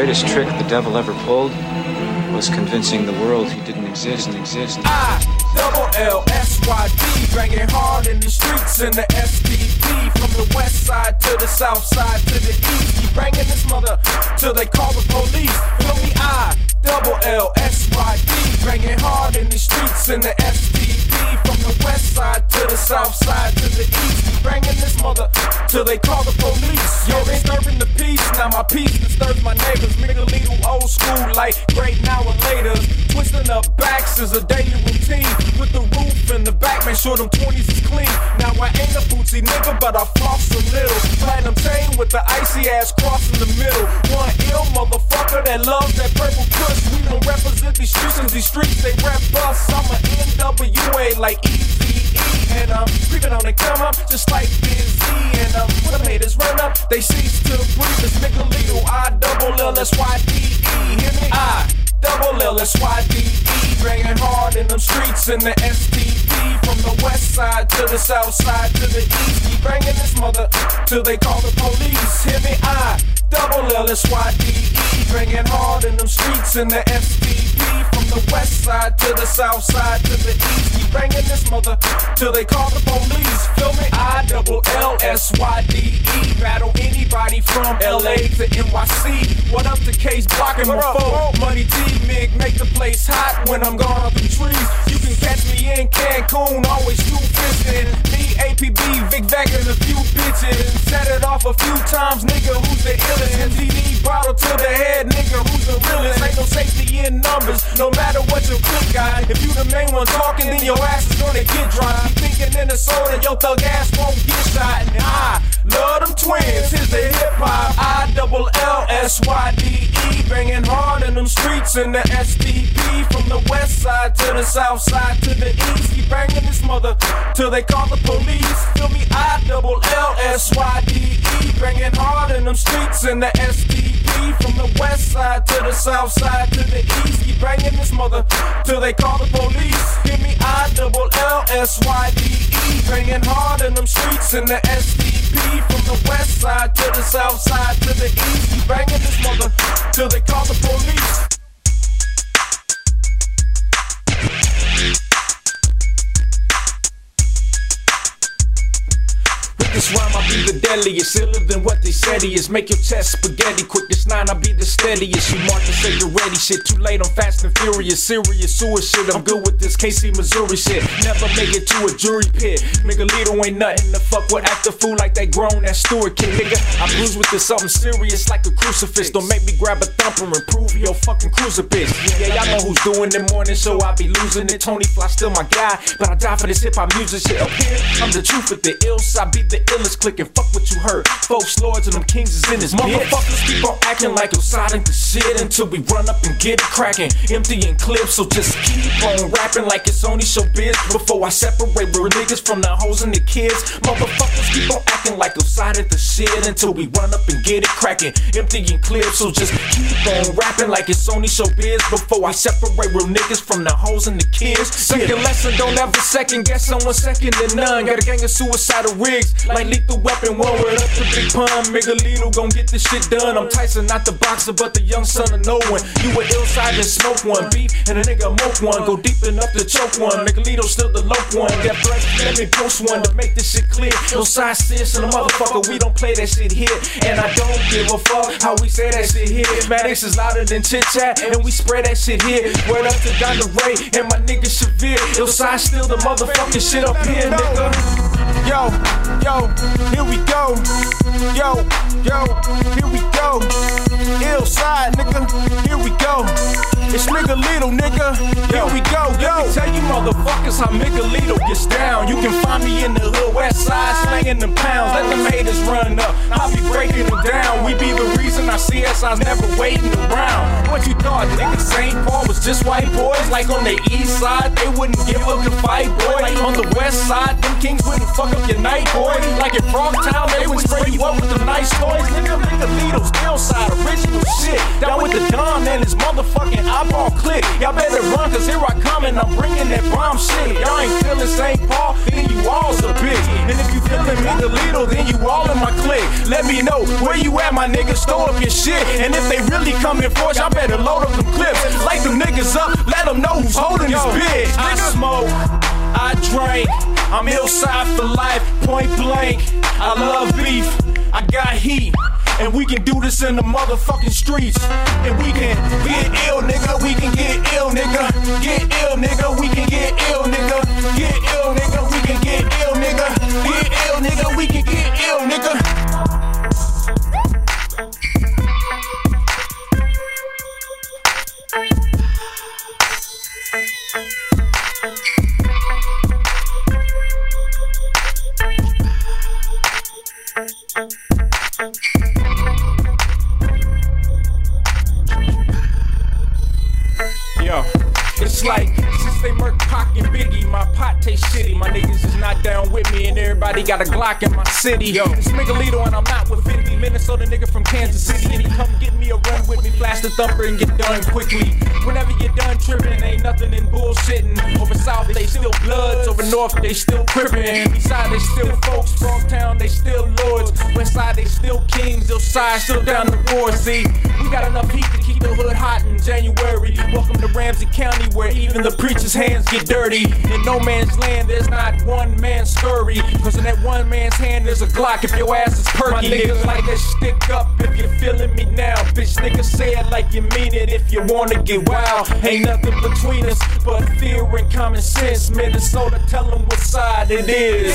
greatest trick the devil ever pulled was convincing the world he didn't exist and exist. I double L S Y D, banging hard in the streets in the STP. From the west side to the south side to the east, keep banging this mother till they call the police. Feel me? I double L S Y D, banging hard in the streets in the STP. The west side to the south side to the east, banging this mother till they call the police. Yo, they disturbing the peace, now my peace disturbs my neighbors. Make a little old school like great now and later. Twisting up backs is a daily routine. With the roof in the back, make sure them 20s is clean. Now I ain't a bootsy nigga, but I floss a little. Platinum chain with the icy ass cross in the middle. One ill motherfucker that loves that purple kush. We don't represent these streets, cause these streets they rep us. I'm a NWA like Easy and I'm creeping on the come up just like Busy. And um, when the haters run up, they cease to breathe. Nigga legal, I double L S Y D E. Hear me? I double L S Y D E. Bringing hard in them streets in the STP. From the west side to the south side to the east. Keep banging this mother till they call the police. Hear me? I double L S Y D E. Bringing hard in them streets in the STP. The west side to the south side to the east. Keep banging this mother till they call the police. Feel me? I double L S Y D E. Battle anybody from LA to NYC. What up to Case blocking my phone? Money T Mig make the place hot when I'm gone up in trees. You can catch me in Cancun, always two fisting. Me, APB, Vic Vac, and a few bitches. Set it off a few times, nigga. Who's the illest? MTD bottle to the head, nigga. Who's the realest? Ain't no safety in numbers, no matter what your click got. If you the main one talking, then your ass is gonna get dropped. Keep thinking in the soda, your thug ass won't get shot. And I love them twins. Here's the hip hop. I double L S Y D E. Banging hard in them streets in the STP. From the west side to the south side to the east. Till they call the police. Feel me? I double L S Y D E. Banging hard in them streets in the STP. From the west side to the south side to the east. Keep banging this mother till they call the police. Hear me? I double L S Y D E. Banging hard in them streets in the STP. From the west side to the south side to the east. Keep banging this mother till they call the police. The deadliest, iller than what they said he is. Make your chest spaghetti quick. This nine, I be the steadiest. You mark and say you're ready. Shit, too late. I'm fast and furious, serious shit. I'm good with this KC Missouri shit. Never make it to a jury pit. Nigga, Mygalito ain't nothing to fuck with. Act a fool like they grown. That Stewart kid, nigga. I bruise with this something serious like a crucifix. Don't make me grab a thumper and prove your fucking crucifix. Yeah, y'all know who's doing the morning show. I be losing it. Tony Fly still my guy, but I die for this hip hop music shit. I'm the truth with the ills. I be the illest click and fuck what you heard. Folks, lords, and them kings is in this Motherfuckers keep on acting like you're siding the shit until we run up and get it cracking. Empty and clips, so just keep on rapping like it's only showbiz. Before I separate real niggas from the hoes and the kids. Motherfuckers keep on acting like you're siding the shit until we run up and get it cracking. Empty and clips, so just keep on rapping like it's only showbiz. Before I separate real niggas from the hoes and the kids. Second lesson, don't ever second guess someone second to none. Got a gang of suicidal rigs like lethal weapon. One word up to Big Pun. Mygalito gon' get this shit done. I'm Tyson, not the boxer, but the young son of no one. You a ill side and smoke one. Beef and a nigga moke one. Go deep enough to choke one. Mygalito still the low one. That blood, let me post one to make this shit clear. No side sis and a motherfucker, we don't play that shit here. And I don't give a fuck how we say that shit here. Maddox is louder than chit chat, and we spread that shit here. Word up to Donna Ray and my nigga Severe. Yo, side still the motherfucking shit up here, nigga. Yo, yo, here we go. Yo, yo, here we go. Ill side, nigga, here we go. It's nigga little, nigga. Here we go, yo. Let me tell you motherfuckers how Mygalito gets down. You can find me in the hood, west side, slanging them pounds. Let them haters run up. I'll be breaking them down. We be the reason our CSI's never waiting around. What you thought, nigga? St. Paul was just white boys. Like on the east side, they wouldn't give up the fight, boy. Like on the west side, them kings wouldn't fuck up your night, boy. Like in Frogtown, they would spray you up with the nice toys. Nigga, Mygalito, still side, original shit. Down with the Don and his motherfucking eyeball click. Y'all better run, cause here I come and I'm bringing that bomb shit. Y'all ain't feeling St. Paul, then you all's a bitch. And if you feeling Mygalito, then you all in my clique. Let me know where you at, my nigga. Store up your shit. And if they really coming for us, y'all better load up them clips. Light them niggas up, let them know who's holding Yo, this bitch. I smoke, I drink. I'm hillside for life, point blank. I love beef, I got heat. And we can do this in the motherfucking streets. And we can get ill, nigga. We can get ill, nigga. Get ill, nigga. We can niggas is not down with me, and everybody got a Glock in my city. Yo, it's Mygalito, and I'm out with 50. Minnesota nigga from Kansas City, and he come get me a run with me. Flash the thumper and get done quickly. Whenever you're done tripping, ain't nothing in bullshitting. Over south, they still bloods. Over north, they still crippin'. East side, they still folks. Town, they still lords. West side, they still kings. side, still down the war. See, we got enough heat to keep the hood hot in January. Welcome to Ramsey County, where even the preacher's hands get dirty. In no man's land, there's not one man's story. Cause in that one man's hand, there's a Glock if your ass is perky. My niggas like that stick up if you're feeling me now. Bitch, niggas say it like you mean it if you wanna get wild. Ain't nothing between us but fear and common sense. Minnesota, tell them what side it is.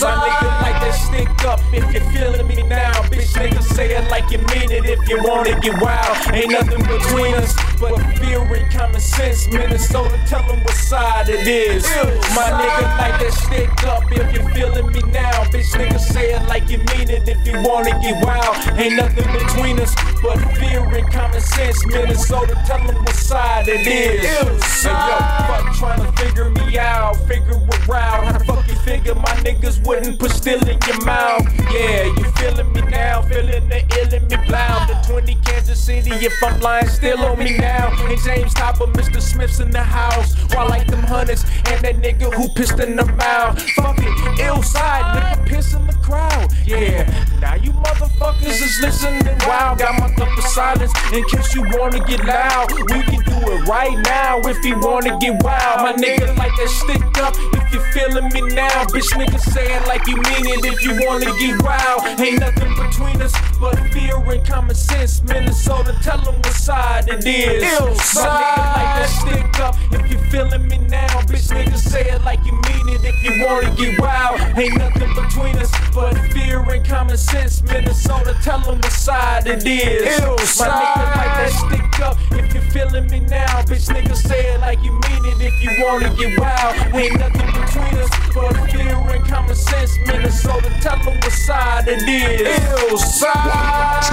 My niggas like that stick up if you're feeling me now. Bitch, niggas say it like you mean it if you wanna get wild. Ain't nothing between us but fear and common sense. Minnesota, tell them what side it is. My nigga like that stick up if you feeling me now. Bitch, nigga say it like you mean it if you wanna get wild. Ain't nothing between us but fear and common sense. Minnesota, tell them what side it is. So yo, fuck trying to figure me out, figure it out. How the fuck you figure my niggas wouldn't put still in your mouth? Yeah, you feeling me now, feeling the ill in me loud. The 20 Kansas City, if I'm lying, still on me now. And James Topper, Mr. Smith's in the house. While like them hunters and that nigga who pissed in the mouth. Fuck it, ill side, nigga piss in the crowd. Yeah, now you is listening wild. Got my cup of silence in case you wanna get loud. We can do it right now if you wanna get wild. My nigga like that stick up if you feeling me now. Bitch, nigga say it like you mean it if you wanna get wild. Ain't nothing between us but fear and common sense. Minnesota, tell them what side it is. Ill My nigga like that stick up if you feeling me now. Bitch, nigga say it like you mean it if you wanna get wild. Ain't nothing between us but fear and common sense. Minnesota, tell them what side it is. Ill My nigga like that stick up if you feeling me now. Bitch, nigga say it like you mean it if you wanna get wild. Ain't nothing between us but fear and common sense. Minnesota, tell them what side it is. Ill side.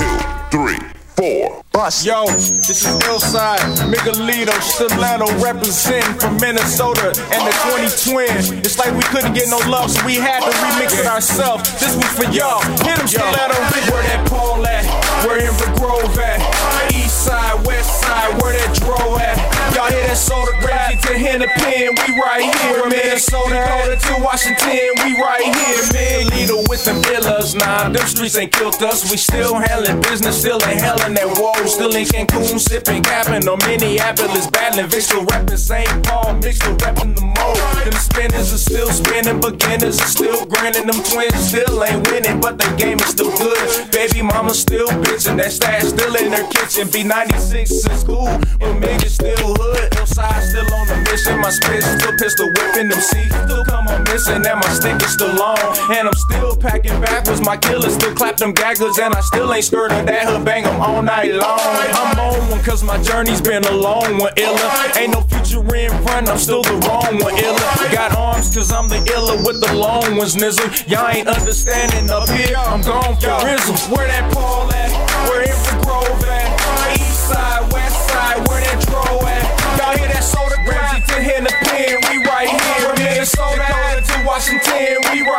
One, two, three four. Bust. Yo, this is Hillside, Mygalito, Stiletto, representing from Minnesota and the 20 twin. It's like we couldn't get no love, so we had to remix it ourselves. This was for y'all. Hit him, Stiletto. Where that Paul at? Where Inver Grove at? East side, west side, where that Dro at? Y'all hear that soda gravity to Hennepin, we right here. Minnesota, Dakota to Washington, we right here. Mygalito with them villas, nah, them streets ain't killed us. We still handling business, still ain't hell in that wall. Still in Cancun, sipping, capping on Minneapolis, battling Victor, rapping St. Paul, mixed rapping the mold. Them spinners are still spinning, beginners are still grinning. Them twins still ain't winning, but the game is still good. Baby mama still bitching, that stash still in her kitchen. B96 in school, but Meg still hood. Hillside still on the mission. My spit still pistol whipping them seats. Still come on missing, and my stick is still on. And I'm still packing backwards. My killers still clap them gagglers, and I still ain't scared of that hood bang them all night long. I'm on one cause my journey's been a long one, illa. Ain't no future in front, I'm still the wrong one, illa. Got arms cause I'm the illa with the long ones, nizzle. Y'all ain't understanding up here, I'm gone for rizzle. Where that Paul Ramsey to Hennepin, we right here. From Minnesota to Washington, we right